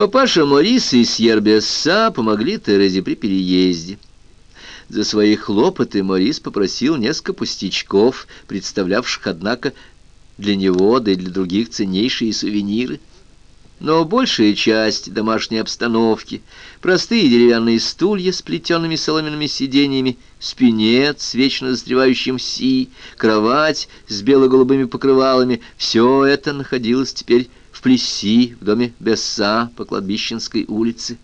Папаша Морис и Сьербесса помогли Терезе при переезде. За свои хлопоты Морис попросил несколько пустячков, представлявших, однако, для него, да и для других ценнейшие сувениры. Но большая часть домашней обстановки, простые деревянные стулья с плетеными соломенными сиденьями, спинет с вечно застревающим си, кровать с бело-голубыми покрывалами — все это находилось теперь в Плесси, в доме Бесса по кладбищенской улице.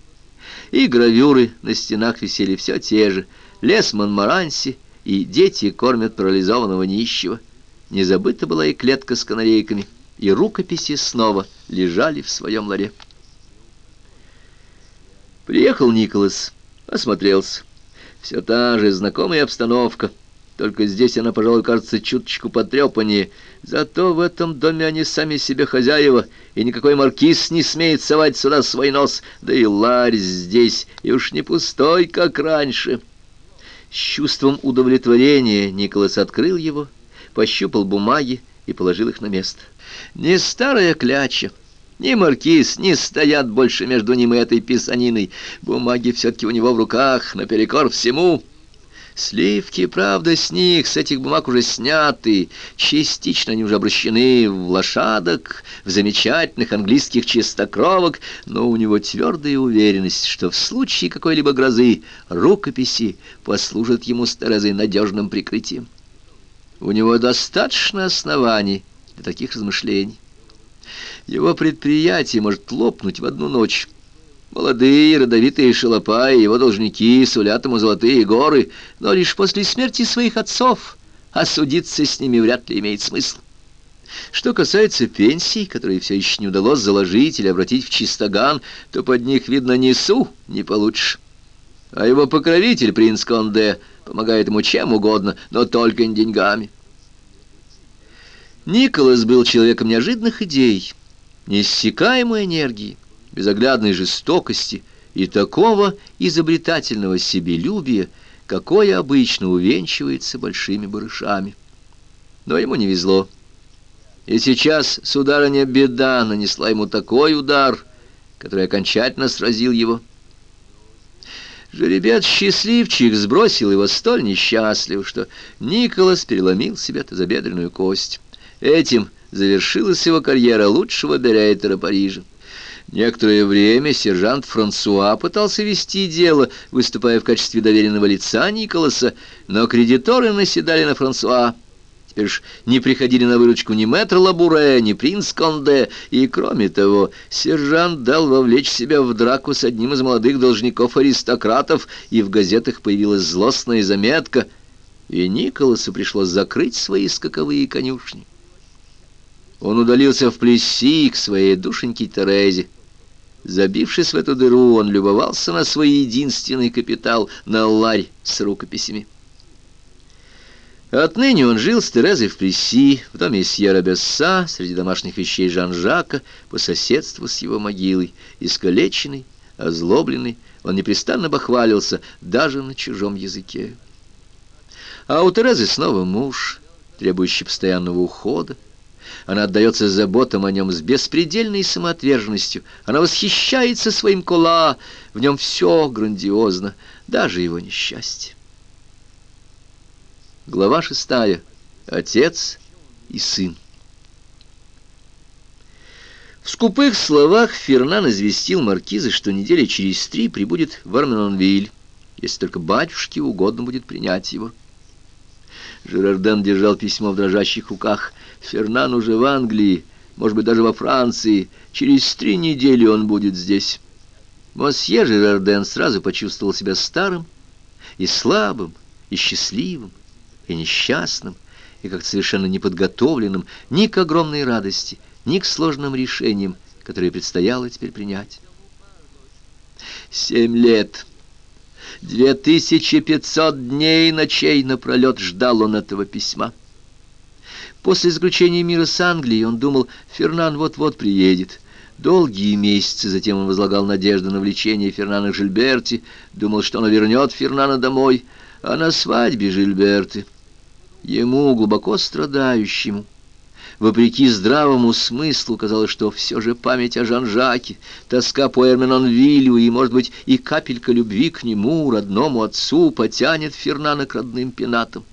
И гравюры на стенах висели все те же. Лес Монмаранси и дети кормят парализованного нищего. Не забыта была и клетка с канарейками, и рукописи снова лежали в своем ларе. Приехал Николас, осмотрелся. Все та же знакомая обстановка — только здесь она, пожалуй, кажется чуточку потрепаннее. Зато в этом доме они сами себе хозяева, и никакой маркиз не смеет совать сюда свой нос. Да и ларь здесь, и уж не пустой, как раньше. С чувством удовлетворения Николас открыл его, пощупал бумаги и положил их на место. Не старая кляча, ни маркиз не стоят больше между ним и этой писаниной. Бумаги все-таки у него в руках, наперекор всему — Сливки, правда, с них, с этих бумаг уже сняты, частично они уже обращены в лошадок, в замечательных английских чистокровок, но у него твердая уверенность, что в случае какой-либо грозы рукописи послужат ему с надежным прикрытием. У него достаточно оснований для таких размышлений. Его предприятие может лопнуть в одну ночь, Молодые родовитые шалопаи, его должники сулят ему золотые горы, но лишь после смерти своих отцов, а судиться с ними вряд ли имеет смысл. Что касается пенсий, которые все еще не удалось заложить или обратить в чистоган, то под них, видно, несу не получше. А его покровитель, принц Конде, помогает ему чем угодно, но только не деньгами. Николас был человеком неожиданных идей, неиссякаемой энергии безоглядной жестокости и такого изобретательного себелюбия, какое обычно увенчивается большими барышами. Но ему не везло. И сейчас, сударыня, беда нанесла ему такой удар, который окончательно сразил его. Жеребец-счастливчик сбросил его столь несчастлив, что Николас переломил себе тазобедренную кость. Этим завершилась его карьера лучшего берейтера Парижа. Некоторое время сержант Франсуа пытался вести дело, выступая в качестве доверенного лица Николаса, но кредиторы наседали на Франсуа. Теперь ж не приходили на выручку ни мэтр Лабуре, ни принц Конде, и, кроме того, сержант дал вовлечь себя в драку с одним из молодых должников-аристократов, и в газетах появилась злостная заметка, и Николасу пришлось закрыть свои скаковые конюшни. Он удалился в Плесси к своей душеньке Терезе. Забившись в эту дыру, он любовался на свой единственный капитал, на ларь с рукописями. Отныне он жил с Терезой в Плесси, в доме Сьерра Бесса, среди домашних вещей Жан-Жака, по соседству с его могилой, искалеченный, озлобленный, он непрестанно бахвалился даже на чужом языке. А у Терезы снова муж, требующий постоянного ухода, она отдается заботам о нем с беспредельной самоотверженностью. Она восхищается своим кола. В нем все грандиозно, даже его несчастье. Глава шестая. Отец и сын. В скупых словах Фернан известил маркиза, что недели через три прибудет в Арменонвиль, если только батюшке угодно будет принять его. Жерарден держал письмо в дрожащих руках. Фернан уже в Англии, может быть, даже во Франции. Через три недели он будет здесь. Мосье Жерарден сразу почувствовал себя старым и слабым, и счастливым, и несчастным, и как-то совершенно неподготовленным ни к огромной радости, ни к сложным решениям, которые предстояло теперь принять. Семь лет... Две тысячи пятьсот дней и ночей напролет ждал он этого письма. После заключения мира с Англией он думал, Фернан вот-вот приедет. Долгие месяцы затем он возлагал надежды на влечение Фернана к Жильберти, думал, что она вернет Фернана домой, а на свадьбе Жильберты, ему, глубоко страдающему, Вопреки здравому смыслу казалось, что все же память о Жан-Жаке, тоска по Эрменонвилю и, может быть, и капелька любви к нему, родному отцу, потянет Фернана к родным пенатам.